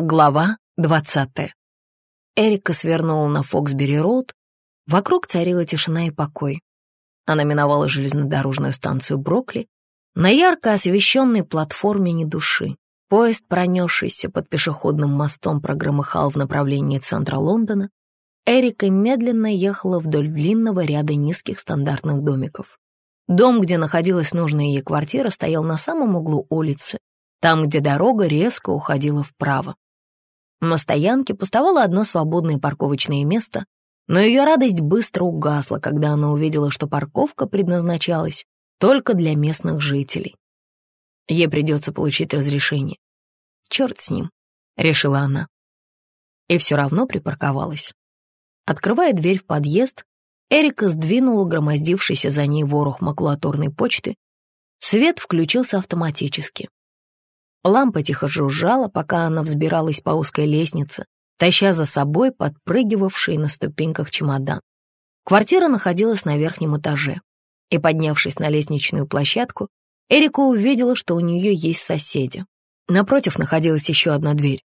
Глава двадцатая. Эрика свернула на Фоксбери-роуд. Вокруг царила тишина и покой. Она миновала железнодорожную станцию Брокли. На ярко освещенной платформе ни души. Поезд, пронесшийся под пешеходным мостом, прогромыхал в направлении центра Лондона. Эрика медленно ехала вдоль длинного ряда низких стандартных домиков. Дом, где находилась нужная ей квартира, стоял на самом углу улицы, там, где дорога резко уходила вправо. На стоянке пустовало одно свободное парковочное место, но ее радость быстро угасла, когда она увидела, что парковка предназначалась только для местных жителей. Ей придется получить разрешение. Черт с ним, решила она. И все равно припарковалась. Открывая дверь в подъезд, Эрика сдвинула громоздившийся за ней ворох макулатурной почты. Свет включился автоматически. Лампа тихо жужжала, пока она взбиралась по узкой лестнице, таща за собой подпрыгивавший на ступеньках чемодан. Квартира находилась на верхнем этаже, и, поднявшись на лестничную площадку, Эрика увидела, что у нее есть соседи. Напротив находилась еще одна дверь.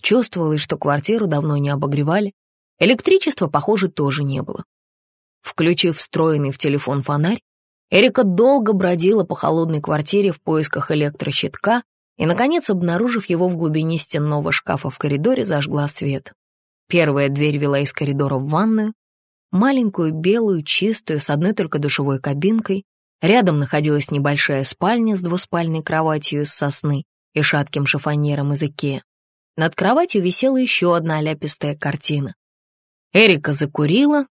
Чувствовалось, что квартиру давно не обогревали. Электричества, похоже, тоже не было. Включив встроенный в телефон фонарь, Эрика долго бродила по холодной квартире в поисках электрощитка и, наконец, обнаружив его в глубине стенного шкафа в коридоре, зажгла свет. Первая дверь вела из коридора в ванную, маленькую, белую, чистую, с одной только душевой кабинкой. Рядом находилась небольшая спальня с двуспальной кроватью из сосны и шатким шифонером из Икеа. Над кроватью висела еще одна ляпистая картина. Эрика закурила,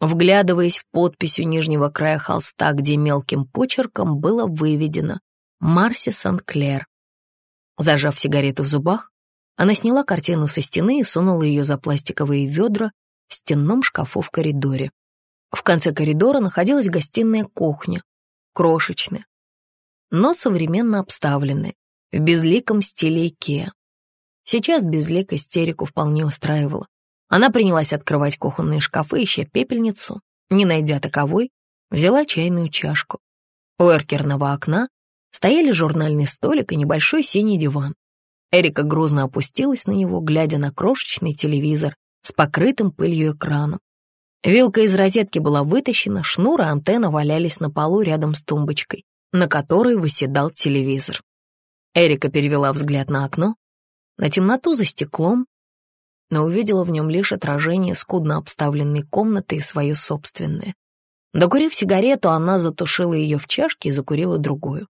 вглядываясь в подпись у нижнего края холста, где мелким почерком было выведено «Марси Сан-Клер». Зажав сигарету в зубах, она сняла картину со стены и сунула ее за пластиковые ведра в стенном шкафу в коридоре. В конце коридора находилась гостиная кухня, крошечная, но современно обставленная, в безликом стиле Икеа. Сейчас безликость Эрику вполне устраивала. Она принялась открывать кухонные шкафы, ища пепельницу. Не найдя таковой, взяла чайную чашку. У эркерного окна стояли журнальный столик и небольшой синий диван. Эрика грузно опустилась на него, глядя на крошечный телевизор с покрытым пылью экраном. Вилка из розетки была вытащена, шнур и антенна валялись на полу рядом с тумбочкой, на которой выседал телевизор. Эрика перевела взгляд на окно, на темноту за стеклом, но увидела в нем лишь отражение скудно обставленной комнаты и свое собственное. Докурив сигарету, она затушила ее в чашке и закурила другую.